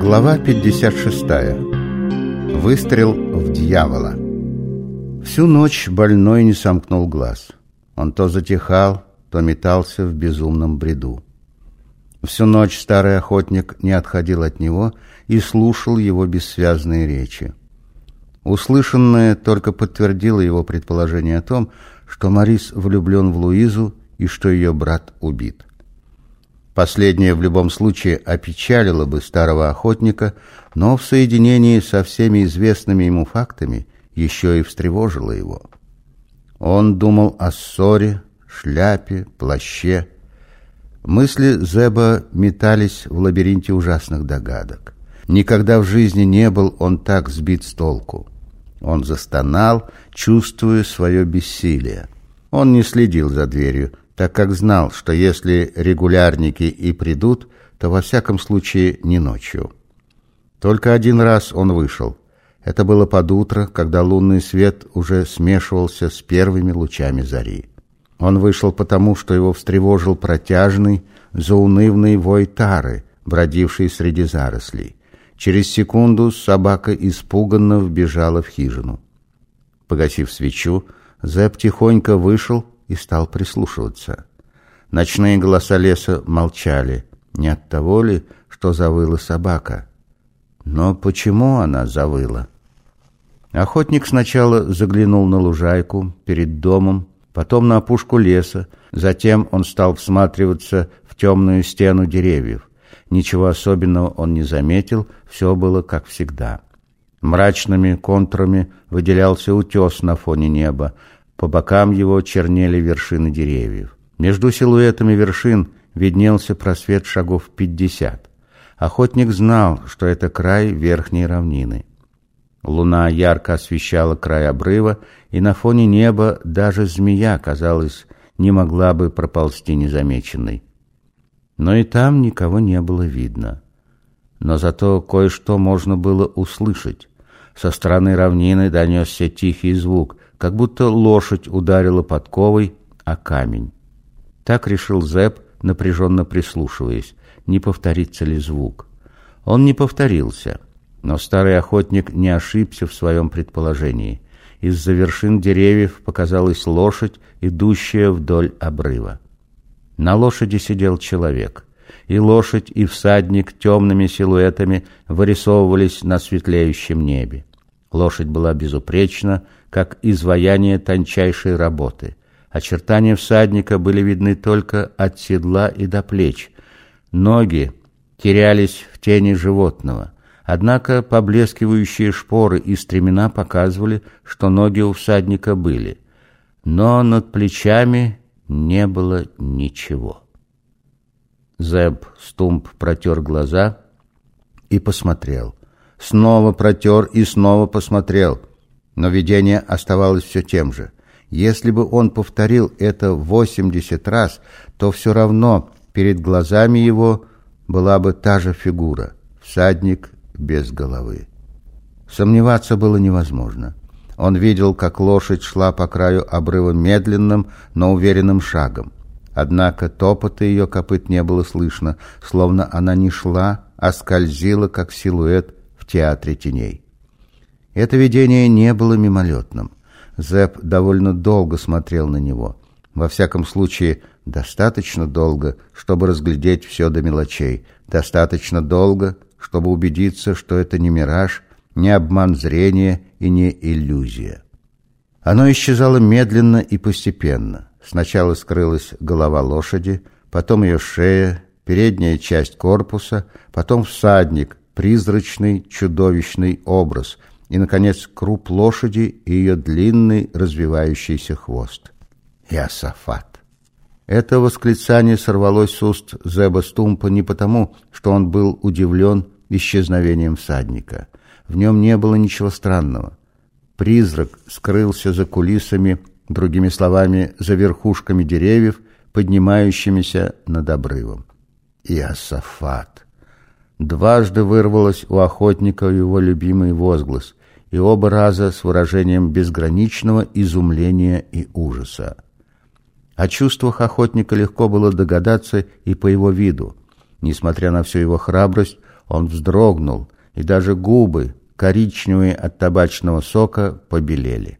Глава 56. Выстрел в дьявола. Всю ночь больной не сомкнул глаз. Он то затихал, то метался в безумном бреду. Всю ночь старый охотник не отходил от него и слушал его бессвязные речи. Услышанное только подтвердило его предположение о том, что Морис влюблен в Луизу и что ее брат убит. Последнее в любом случае опечалило бы старого охотника, но в соединении со всеми известными ему фактами еще и встревожило его. Он думал о ссоре, шляпе, плаще. Мысли Зеба метались в лабиринте ужасных догадок. Никогда в жизни не был он так сбит с толку. Он застонал, чувствуя свое бессилие. Он не следил за дверью, так как знал, что если регулярники и придут, то во всяком случае не ночью. Только один раз он вышел. Это было под утро, когда лунный свет уже смешивался с первыми лучами зари. Он вышел потому, что его встревожил протяжный, заунывный вой тары, бродивший среди зарослей. Через секунду собака испуганно вбежала в хижину. Погасив свечу, Зэп тихонько вышел и стал прислушиваться. Ночные голоса леса молчали. Не от того ли, что завыла собака? Но почему она завыла? Охотник сначала заглянул на лужайку перед домом, потом на опушку леса, затем он стал всматриваться в темную стену деревьев. Ничего особенного он не заметил, все было как всегда. Мрачными контурами выделялся утес на фоне неба, по бокам его чернели вершины деревьев. Между силуэтами вершин виднелся просвет шагов пятьдесят. Охотник знал, что это край верхней равнины. Луна ярко освещала край обрыва, и на фоне неба даже змея, казалось, не могла бы проползти незамеченной. Но и там никого не было видно. Но зато кое-что можно было услышать. Со стороны равнины донесся тихий звук, как будто лошадь ударила подковой о камень. Так решил Зэп, напряженно прислушиваясь, не повторится ли звук. Он не повторился, но старый охотник не ошибся в своем предположении. Из-за вершин деревьев показалась лошадь, идущая вдоль обрыва. На лошади сидел человек, и лошадь, и всадник темными силуэтами вырисовывались на светлеющем небе. Лошадь была безупречна, как изваяние тончайшей работы. Очертания всадника были видны только от седла и до плеч. Ноги терялись в тени животного. Однако поблескивающие шпоры и стремена показывали, что ноги у всадника были. Но над плечами не было ничего. Зеб Стумп протер глаза и посмотрел снова протер и снова посмотрел. Но видение оставалось все тем же. Если бы он повторил это восемьдесят раз, то все равно перед глазами его была бы та же фигура — всадник без головы. Сомневаться было невозможно. Он видел, как лошадь шла по краю обрыва медленным, но уверенным шагом. Однако топота ее копыт не было слышно, словно она не шла, а скользила, как силуэт театре теней. Это видение не было мимолетным. Зэп довольно долго смотрел на него. Во всяком случае, достаточно долго, чтобы разглядеть все до мелочей. Достаточно долго, чтобы убедиться, что это не мираж, не обман зрения и не иллюзия. Оно исчезало медленно и постепенно. Сначала скрылась голова лошади, потом ее шея, передняя часть корпуса, потом всадник, призрачный чудовищный образ и, наконец, круп лошади и ее длинный развивающийся хвост. Иосафат. Это восклицание сорвалось с уст Зеба Стумпа не потому, что он был удивлен исчезновением всадника. В нем не было ничего странного. Призрак скрылся за кулисами, другими словами, за верхушками деревьев, поднимающимися над обрывом. Иосафат. Дважды вырвалось у охотника его любимый возглас, и оба раза с выражением безграничного изумления и ужаса. О чувствах охотника легко было догадаться и по его виду. Несмотря на всю его храбрость, Он вздрогнул, и даже губы, коричневые от табачного сока, побелели.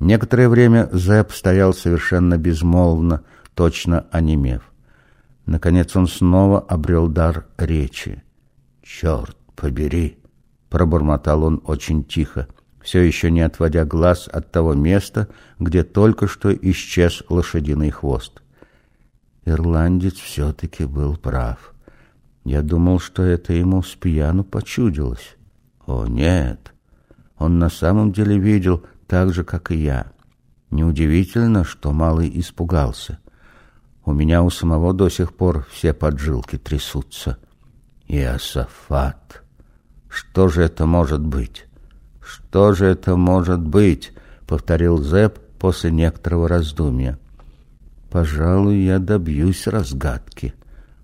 Некоторое время Зэп стоял совершенно безмолвно, точно онемев. Наконец он снова обрел дар речи. «Черт побери!» — пробормотал он очень тихо, все еще не отводя глаз от того места, где только что исчез лошадиный хвост. Ирландец все-таки был прав. Я думал, что это ему с пьяну почудилось. О, нет! Он на самом деле видел так же, как и я. Неудивительно, что малый испугался. У меня у самого до сих пор все поджилки трясутся. Иосафат! Что же это может быть? Что же это может быть? Повторил Зэп после некоторого раздумья. Пожалуй, я добьюсь разгадки.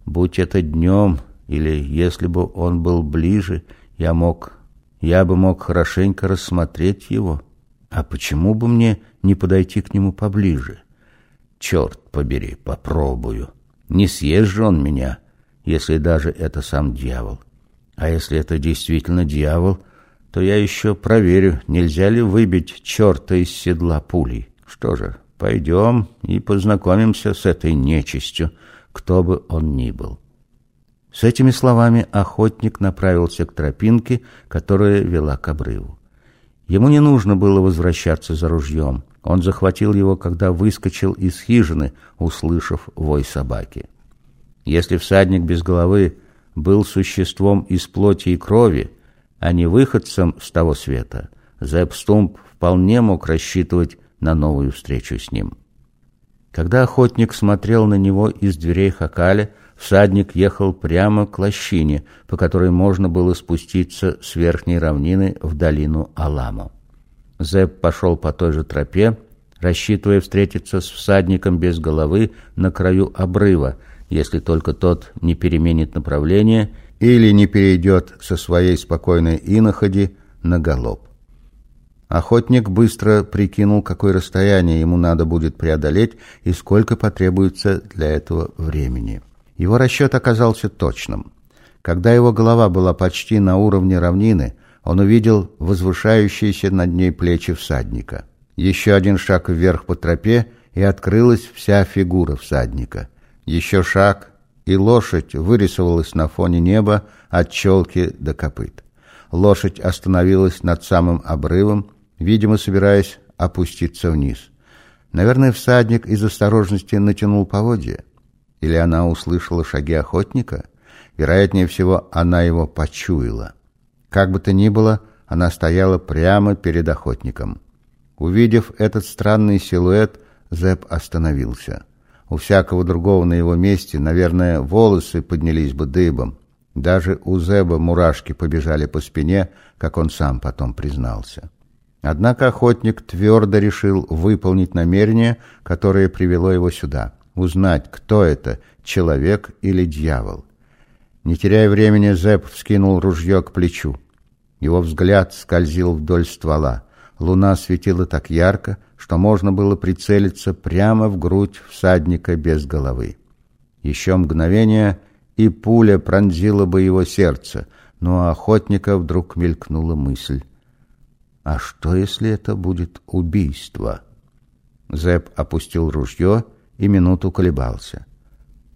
Будь это днем, или если бы он был ближе, я мог... Я бы мог хорошенько рассмотреть его. А почему бы мне не подойти к нему поближе? Черт побери, попробую. Не съест же он меня, если даже это сам дьявол. А если это действительно дьявол, то я еще проверю, нельзя ли выбить черта из седла пулей. Что же, пойдем и познакомимся с этой нечистью, кто бы он ни был. С этими словами охотник направился к тропинке, которая вела к обрыву. Ему не нужно было возвращаться за ружьем. Он захватил его, когда выскочил из хижины, услышав вой собаки. Если всадник без головы был существом из плоти и крови, а не выходцем с того света, Зэп Стумп вполне мог рассчитывать на новую встречу с ним. Когда охотник смотрел на него из дверей Хакаля, всадник ехал прямо к лощине, по которой можно было спуститься с верхней равнины в долину Аламу. Зэп пошел по той же тропе, рассчитывая встретиться с всадником без головы на краю обрыва, если только тот не переменит направление или не перейдет со своей спокойной иноходи на галоп. Охотник быстро прикинул, какое расстояние ему надо будет преодолеть и сколько потребуется для этого времени. Его расчет оказался точным. Когда его голова была почти на уровне равнины, он увидел возвышающиеся над ней плечи всадника. Еще один шаг вверх по тропе, и открылась вся фигура всадника. Еще шаг, и лошадь вырисовалась на фоне неба от челки до копыт. Лошадь остановилась над самым обрывом, видимо, собираясь опуститься вниз. Наверное, всадник из осторожности натянул поводья. Или она услышала шаги охотника? Вероятнее всего, она его почуяла. Как бы то ни было, она стояла прямо перед охотником. Увидев этот странный силуэт, Зэп остановился. У всякого другого на его месте, наверное, волосы поднялись бы дыбом. Даже у Зеба мурашки побежали по спине, как он сам потом признался. Однако охотник твердо решил выполнить намерение, которое привело его сюда узнать, кто это, человек или дьявол. Не теряя времени, Зэп вскинул ружье к плечу. Его взгляд скользил вдоль ствола. Луна светила так ярко, что можно было прицелиться прямо в грудь всадника без головы. Еще мгновение, и пуля пронзила бы его сердце, но у охотника вдруг мелькнула мысль. А что, если это будет убийство? Зэп опустил ружье и минуту колебался.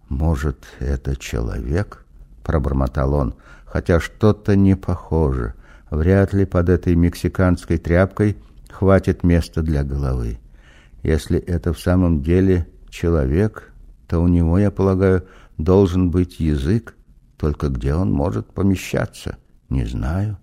«Может, это человек?» — пробормотал он, хотя что-то не похоже. Вряд ли под этой мексиканской тряпкой хватит места для головы. Если это в самом деле человек, то у него, я полагаю, должен быть язык, только где он может помещаться, не знаю.